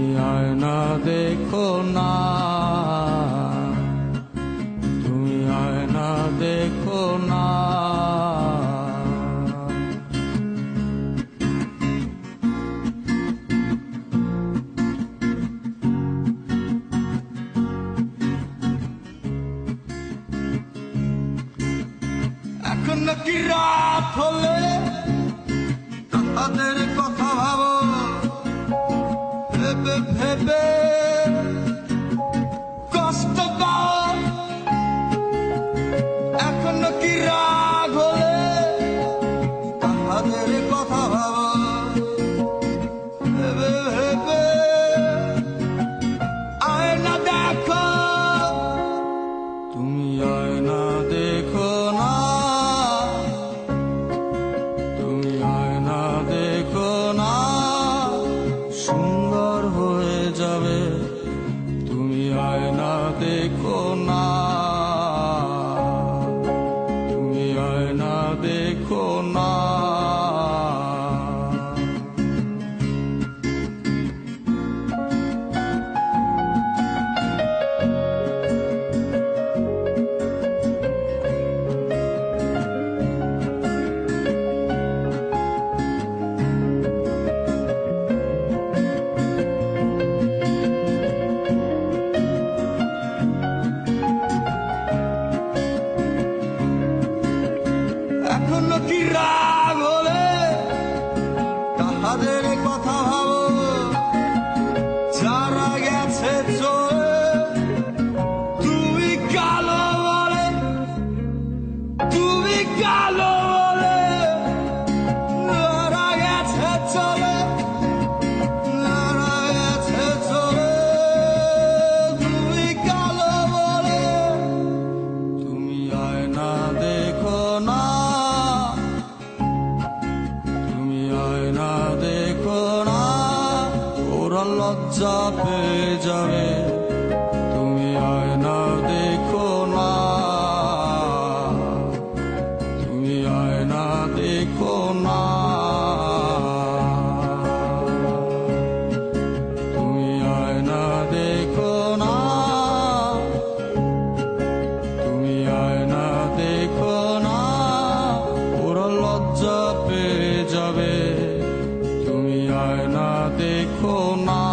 তুমি আয়না দেখো না। তুমি আয়না দেখো না। এখন নাকি রাত হলে তাদের Padre, por favor. non lo dirà লজ্জা পেয়ে যাবে mom.